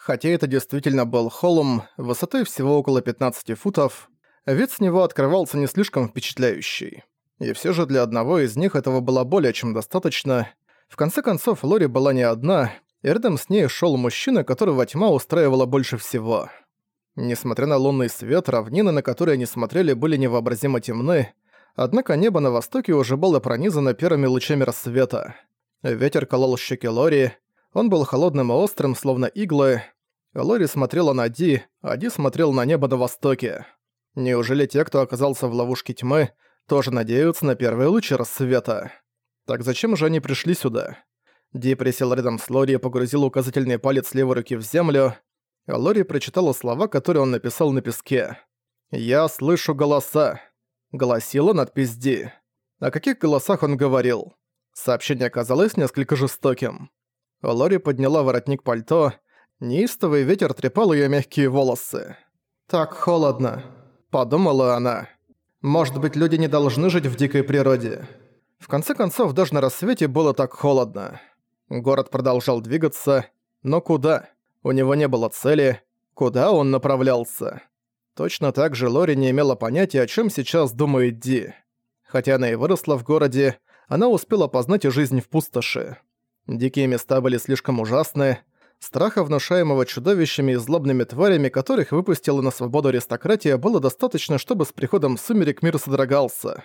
Хотя это действительно был холм, высотой всего около 15 футов, вид с него открывался не слишком впечатляющий. И все же для одного из них этого было более чем достаточно. В конце концов, Лори была не одна, и рядом с ней шел мужчина, которого тьма устраивала больше всего. Несмотря на лунный свет, равнины, на которые они смотрели, были невообразимо темны, однако небо на востоке уже было пронизано первыми лучами рассвета. Ветер колол щеки Лори, он был холодным и острым, словно иглы. Лори смотрела на Ди, а Ди смотрел на небо на востоке. Неужели те, кто оказался в ловушке тьмы, тоже надеются на первые лучи рассвета? Так зачем же они пришли сюда? Ди присел рядом с Лори и погрузил указательный палец левой руки в землю. Лори прочитала слова, которые он написал на песке. «Я слышу голоса», — голосила надпись Ди. О каких голосах он говорил? Сообщение оказалось несколько жестоким. Лори подняла воротник пальто. Неистовый ветер трепал её мягкие волосы. «Так холодно», — подумала она. «Может быть, люди не должны жить в дикой природе». В конце концов, даже на рассвете было так холодно. Город продолжал двигаться, но куда? У него не было цели. Куда он направлялся? Точно так же Лори не имела понятия, о чем сейчас думает Ди. Хотя она и выросла в городе, она успела познать и жизнь в пустоши. Дикие места были слишком ужасны, страха, внушаемого чудовищами и злобными тварями, которых выпустила на свободу аристократия, было достаточно, чтобы с приходом сумерек мир содрогался.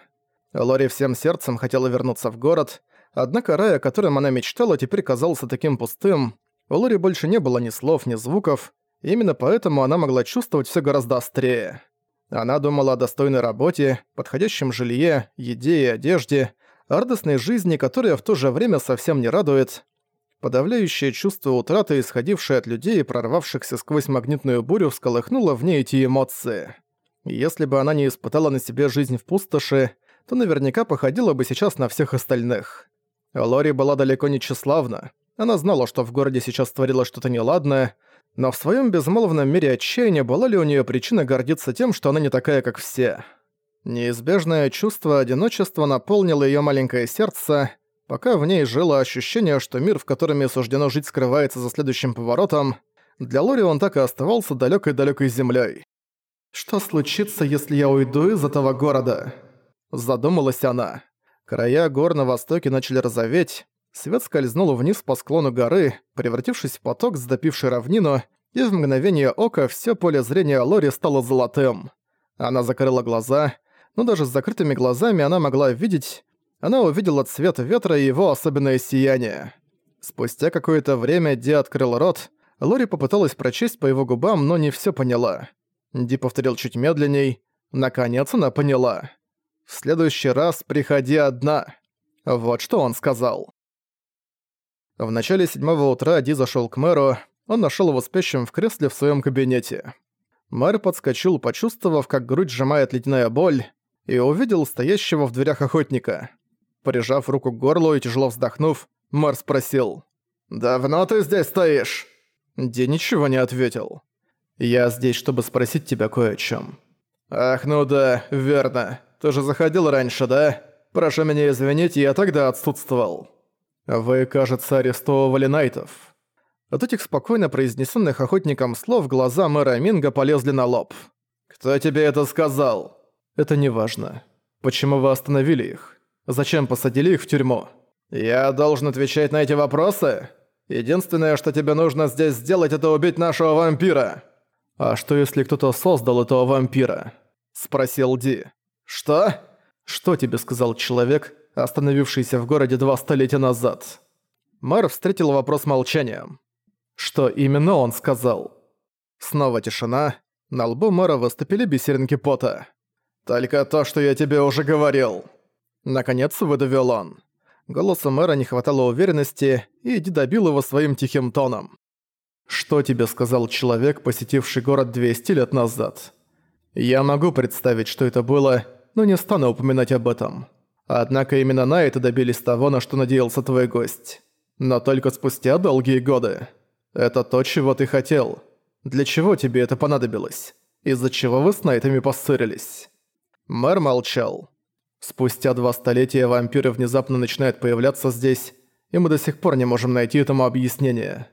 Лори всем сердцем хотела вернуться в город, однако рай, о котором она мечтала, теперь казался таким пустым. У Лори больше не было ни слов, ни звуков, именно поэтому она могла чувствовать все гораздо острее. Она думала о достойной работе, подходящем жилье, еде и одежде, радостной жизни, которая в то же время совсем не радует, подавляющее чувство утраты, исходившее от людей, прорвавшихся сквозь магнитную бурю, всколыхнуло в ней эти эмоции. Если бы она не испытала на себе жизнь в пустоши, то наверняка походила бы сейчас на всех остальных. Лори была далеко не тщеславна. Она знала, что в городе сейчас творилось что-то неладное, но в своем безмолвном мире отчаяния была ли у нее причина гордиться тем, что она не такая, как все? Неизбежное чувство одиночества наполнило ее маленькое сердце, пока в ней жило ощущение, что мир, в котором ей суждено жить, скрывается за следующим поворотом. Для Лори он так и оставался далекой далекой землей. «Что случится, если я уйду из этого города?» Задумалась она. Края гор на востоке начали розоветь, свет скользнул вниз по склону горы, превратившись в поток, затопивший равнину, и в мгновение ока все поле зрения Лори стало золотым. Она закрыла глаза, но даже с закрытыми глазами она могла видеть... Она увидела цвет ветра и его особенное сияние. Спустя какое-то время Ди открыл рот, Лори попыталась прочесть по его губам, но не всё поняла. Ди повторил чуть медленней. Наконец она поняла. «В следующий раз приходи одна». Вот что он сказал. В начале седьмого утра Ди зашёл к мэру, он нашёл его спящим в кресле в своём кабинете. Мэр подскочил, почувствовав, как грудь сжимает ледяная боль и увидел стоящего в дверях охотника. Прижав руку к горлу и тяжело вздохнув, Мар спросил. «Давно ты здесь стоишь?» Ди ничего не ответил. «Я здесь, чтобы спросить тебя кое о чем. «Ах, ну да, верно. Ты же заходил раньше, да? Прошу меня извинить, я тогда отсутствовал». «Вы, кажется, арестовывали Найтов». От этих спокойно произнесенных охотником слов глаза мэра Минга полезли на лоб. «Кто тебе это сказал?» Это не важно. Почему вы остановили их? Зачем посадили их в тюрьму? Я должен отвечать на эти вопросы? Единственное, что тебе нужно здесь сделать, это убить нашего вампира. А что если кто-то создал этого вампира? Спросил Ди. Что? Что тебе сказал человек, остановившийся в городе два столетия назад? Мэр встретил вопрос молчанием. Что именно он сказал? Снова тишина. На лбу мэра выступили бисеринки пота. «Только то, что я тебе уже говорил». Наконец выдавил он. Голосу мэра не хватало уверенности, и Ди добил его своим тихим тоном. «Что тебе сказал человек, посетивший город 200 лет назад?» «Я могу представить, что это было, но не стану упоминать об этом. Однако именно на это добились того, на что надеялся твой гость. Но только спустя долгие годы. Это то, чего ты хотел. Для чего тебе это понадобилось? Из-за чего вы с Найтами поссорились?» Мэр молчал. Спустя два столетия вампиры внезапно начинают появляться здесь, и мы до сих пор не можем найти этому объяснение.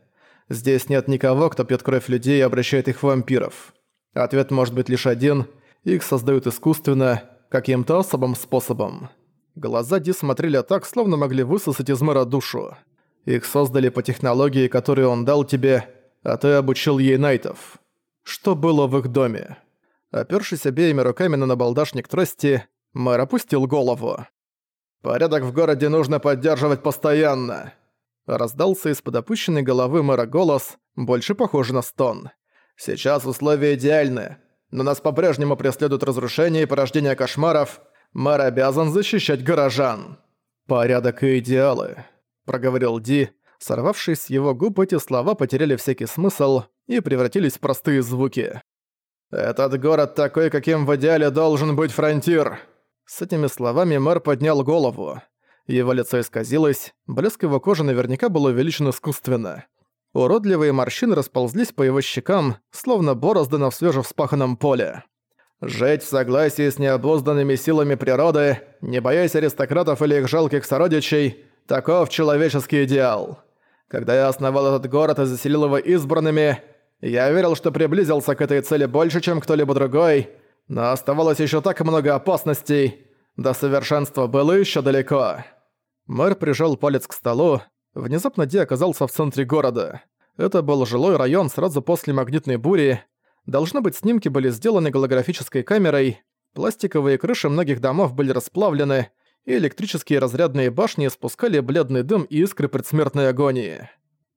Здесь нет никого, кто пьет кровь людей и обращает их в вампиров. Ответ может быть лишь один – их создают искусственно, каким-то особым способом. Глаза Ди смотрели так, словно могли высосать из мэра душу. Их создали по технологии, которую он дал тебе, а ты обучил ей найтов. Что было в их доме? Опёршись обеими руками на набалдашник трости, мэр опустил голову. «Порядок в городе нужно поддерживать постоянно!» Раздался из-под опущенной головы мэра голос, больше похожий на стон. «Сейчас условия идеальны, но нас по-прежнему преследуют разрушения и порождение кошмаров. Мэр обязан защищать горожан». «Порядок и идеалы», — проговорил Ди. Сорвавшись с его губ, эти слова потеряли всякий смысл и превратились в простые звуки. «Этот город такой, каким в идеале должен быть фронтир!» С этими словами мэр поднял голову. Его лицо исказилось, блеск его кожи наверняка был увеличен искусственно. Уродливые морщины расползлись по его щекам, словно борозды на свежевспаханном поле. «Жить в согласии с необузданными силами природы, не боясь аристократов или их жалких сородичей, таков человеческий идеал. Когда я основал этот город и заселил его избранными, я верил, что приблизился к этой цели больше, чем кто-либо другой, но оставалось еще так много опасностей. До совершенства было еще далеко. Мэр прижал палец к столу. Внезапно Ди оказался в центре города. Это был жилой район сразу после магнитной бури. Должно быть, снимки были сделаны голографической камерой, пластиковые крыши многих домов были расплавлены, и электрические разрядные башни спускали бледный дым и искры предсмертной агонии.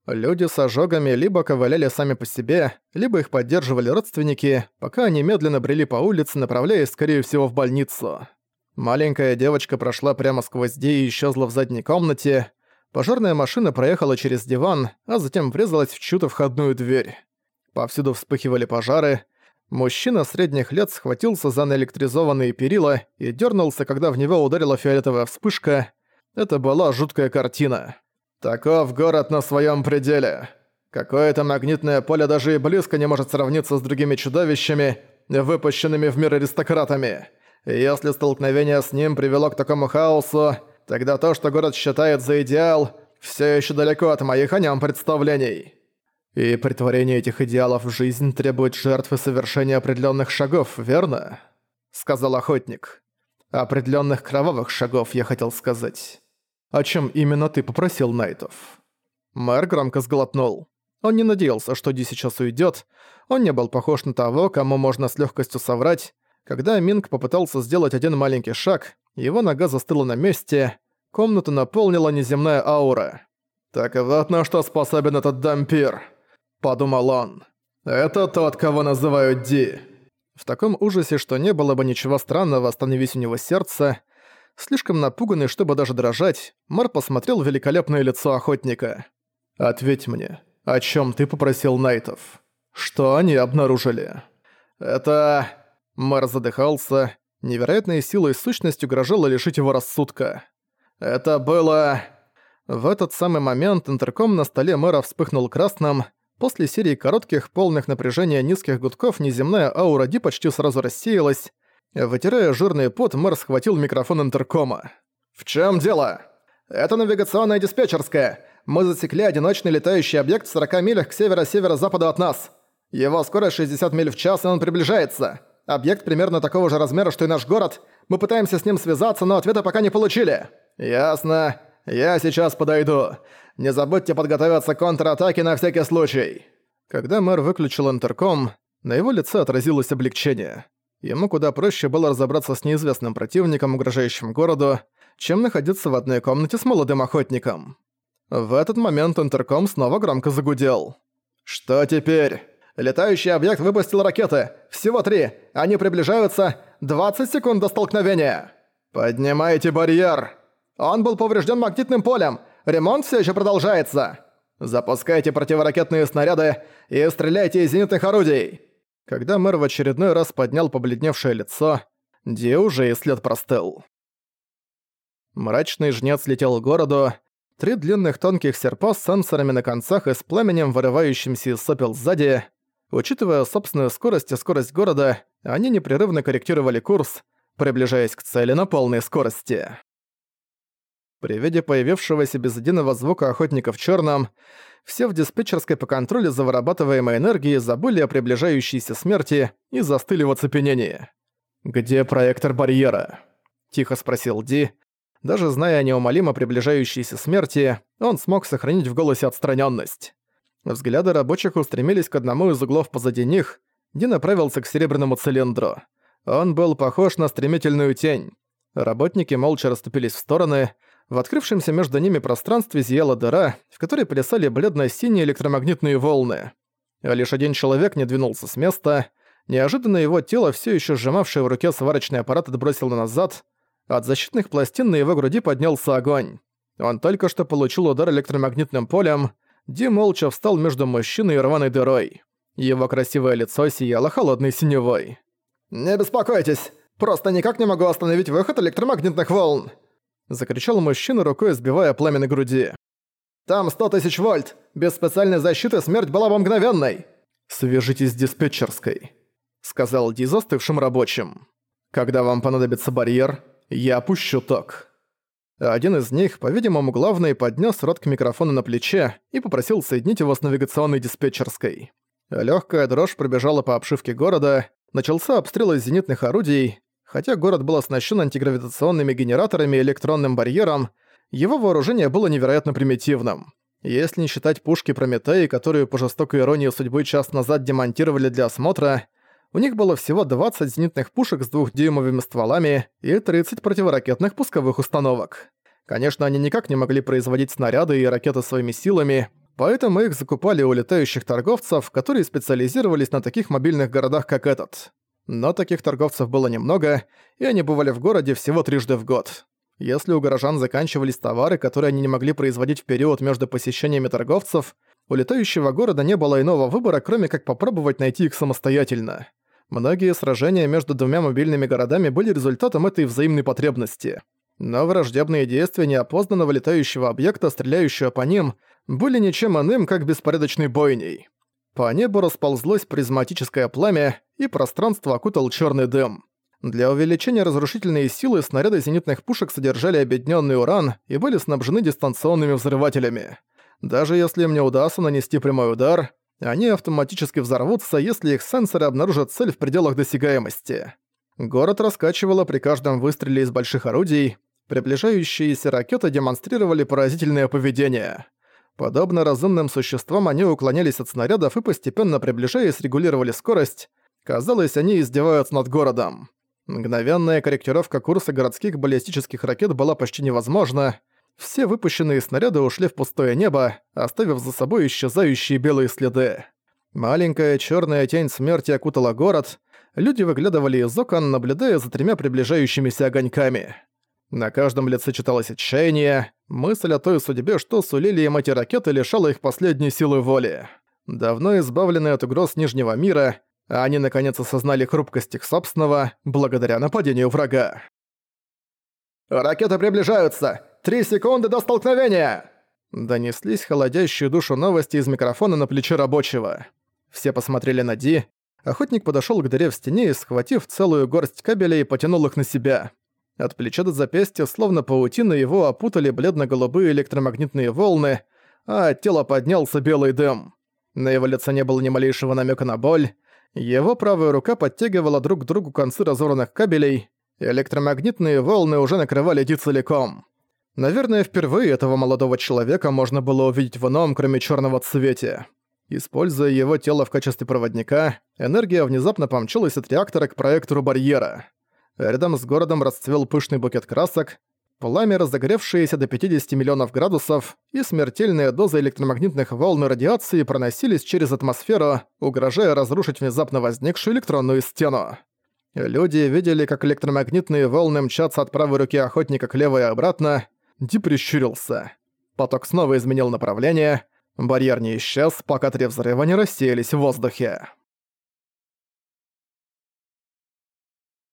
Люди с ожогами либо ковыляли сами по себе, либо их поддерживали родственники, пока они медленно брели по улице, направляясь, скорее всего, в больницу. Маленькая девочка прошла прямо сквозь Ди и исчезла в задней комнате. Пожарная машина проехала через диван, а затем врезалась в чью-то входную дверь. Повсюду вспыхивали пожары. Мужчина средних лет схватился за наэлектризованные перила и дернулся, когда в него ударила фиолетовая вспышка. Это была жуткая картина. Таков город на своем пределе. Какое-то магнитное поле даже и близко не может сравниться с другими чудовищами, выпущенными в мир аристократами. И если столкновение с ним привело к такому хаосу, тогда то, что город считает за идеал, все еще далеко от моих о нем представлений. И притворение этих идеалов в жизнь требует жертвы совершения определенных шагов, верно? Сказал охотник. Определенных кровавых шагов, я хотел сказать. «О чем именно ты попросил Найтов?» Мэр громко сглотнул. Он не надеялся, что Ди сейчас уйдет. Он не был похож на того, кому можно с легкостью соврать. Когда Минг попытался сделать один маленький шаг, его нога застыла на месте, комнату наполнила неземная аура. «Так вот на что способен этот дампир», — подумал он. «Это тот, кого называют Ди». В таком ужасе, что не было бы ничего странного, остановись у него сердце, Слишком напуганный, чтобы даже дрожать, Мар посмотрел в великолепное лицо охотника. «Ответь мне, о чем ты попросил Найтов? Что они обнаружили?» «Это...» Мар задыхался. Невероятной силой и сущностью угрожало лишить его рассудка. «Это было...» В этот самый момент интерком на столе мэра вспыхнул красным. После серии коротких, полных напряжения низких гудков неземная аура Ди почти сразу рассеялась, Вытирая жирный пот, мэр схватил микрофон интеркома. «В чем дело?» «Это навигационная диспетчерская. Мы засекли одиночный летающий объект в 40 милях к северо-северо-западу от нас. Его скорость 60 миль в час, и он приближается. Объект примерно такого же размера, что и наш город. Мы пытаемся с ним связаться, но ответа пока не получили». «Ясно. Я сейчас подойду. Не забудьте подготовиться к контратаке на всякий случай». Когда мэр выключил интерком, на его лице отразилось облегчение. Ему куда проще было разобраться с неизвестным противником, угрожающим городу, чем находиться в одной комнате с молодым охотником. В этот момент интерком снова громко загудел. «Что теперь? Летающий объект выпустил ракеты. Всего три. Они приближаются. 20 секунд до столкновения. Поднимайте барьер. Он был поврежден магнитным полем. Ремонт все еще продолжается. Запускайте противоракетные снаряды и стреляйте из зенитных орудий. Когда мэр в очередной раз поднял побледневшее лицо, Ди уже и след простыл. Мрачный жнец летел к городу, три длинных тонких серпа с сенсорами на концах и с пламенем, вырывающимся из сопел сзади. Учитывая собственную скорость и скорость города, они непрерывно корректировали курс, приближаясь к цели на полной скорости. При виде появившегося без единого звука охотника в черном, все в диспетчерской по контролю за вырабатываемой энергией забыли о приближающейся смерти и застыли в оцепенении. «Где проектор барьера?» – тихо спросил Ди. Даже зная о неумолимо приближающейся смерти, он смог сохранить в голосе отстраненность. Взгляды рабочих устремились к одному из углов позади них, Ди направился к серебряному цилиндру. Он был похож на стремительную тень. Работники молча расступились в стороны, в открывшемся между ними пространстве зияла дыра, в которой плясали бледно-синие электромагнитные волны. А лишь один человек не двинулся с места. Неожиданно его тело, все еще сжимавшее в руке сварочный аппарат, отбросило назад. От защитных пластин на его груди поднялся огонь. Он только что получил удар электромагнитным полем. Ди молча встал между мужчиной и рваной дырой. Его красивое лицо сияло холодной синевой. «Не беспокойтесь, просто никак не могу остановить выход электромагнитных волн!» Закричал мужчина рукой, сбивая пламя на груди. «Там сто тысяч вольт! Без специальной защиты смерть была бы мгновенной!» «Свяжитесь с диспетчерской», — сказал Ди застывшим рабочим. «Когда вам понадобится барьер, я опущу ток». Один из них, по-видимому, главный, поднес рот к микрофону на плече и попросил соединить его с навигационной диспетчерской. Легкая дрожь пробежала по обшивке города, начался обстрел из зенитных орудий, Хотя город был оснащен антигравитационными генераторами и электронным барьером, его вооружение было невероятно примитивным. Если не считать пушки Прометеи, которую по жестокой иронии судьбы час назад демонтировали для осмотра, у них было всего 20 зенитных пушек с двухдюймовыми стволами и 30 противоракетных пусковых установок. Конечно, они никак не могли производить снаряды и ракеты своими силами, поэтому их закупали у летающих торговцев, которые специализировались на таких мобильных городах, как этот. Но таких торговцев было немного, и они бывали в городе всего трижды в год. Если у горожан заканчивались товары, которые они не могли производить в период между посещениями торговцев, у летающего города не было иного выбора, кроме как попробовать найти их самостоятельно. Многие сражения между двумя мобильными городами были результатом этой взаимной потребности. Но враждебные действия неопознанного летающего объекта, стреляющего по ним, были ничем иным, как беспорядочной бойней. По небу расползлось призматическое пламя, и пространство окутал черный дым. Для увеличения разрушительной силы снаряды зенитных пушек содержали объединенный уран и были снабжены дистанционными взрывателями. Даже если им не удастся нанести прямой удар, они автоматически взорвутся, если их сенсоры обнаружат цель в пределах досягаемости. Город раскачивало при каждом выстреле из больших орудий, приближающиеся ракеты демонстрировали поразительное поведение. Подобно разумным существам, они уклонялись от снарядов и постепенно приближаясь регулировали скорость. Казалось, они издеваются над городом. Мгновенная корректировка курса городских баллистических ракет была почти невозможна. Все выпущенные снаряды ушли в пустое небо, оставив за собой исчезающие белые следы. Маленькая черная тень смерти окутала город. Люди выглядывали из окон, наблюдая за тремя приближающимися огоньками. На каждом лице читалось отчаяние, мысль о той судьбе, что сулили им эти ракеты, лишала их последней силы воли. Давно избавленные от угроз Нижнего мира, они наконец осознали хрупкость их собственного, благодаря нападению врага. «Ракеты приближаются! Три секунды до столкновения!» Донеслись холодящие душу новости из микрофона на плече рабочего. Все посмотрели на Ди. Охотник подошёл к дыре в стене и, схватив целую горсть кабелей, потянул их на себя. От плеча до запястья, словно паутина, его опутали бледно-голубые электромагнитные волны, а от тела поднялся белый дым. На его лице не было ни малейшего намека на боль. Его правая рука подтягивала друг к другу концы разорванных кабелей, и электромагнитные волны уже накрывали Ди целиком. Наверное, впервые этого молодого человека можно было увидеть в ином, кроме черного цвете. Используя его тело в качестве проводника, энергия внезапно помчалась от реактора к проектору барьера. Рядом с городом расцвел пышный букет красок, пламя, разогревшееся до 50 миллионов градусов, и смертельная доза электромагнитных волн и радиации проносились через атмосферу, угрожая разрушить внезапно возникшую электронную стену. Люди видели, как электромагнитные волны мчатся от правой руки охотника к левой и обратно. Ди прищурился. Поток снова изменил направление. Барьер не исчез, пока три взрыва не рассеялись в воздухе.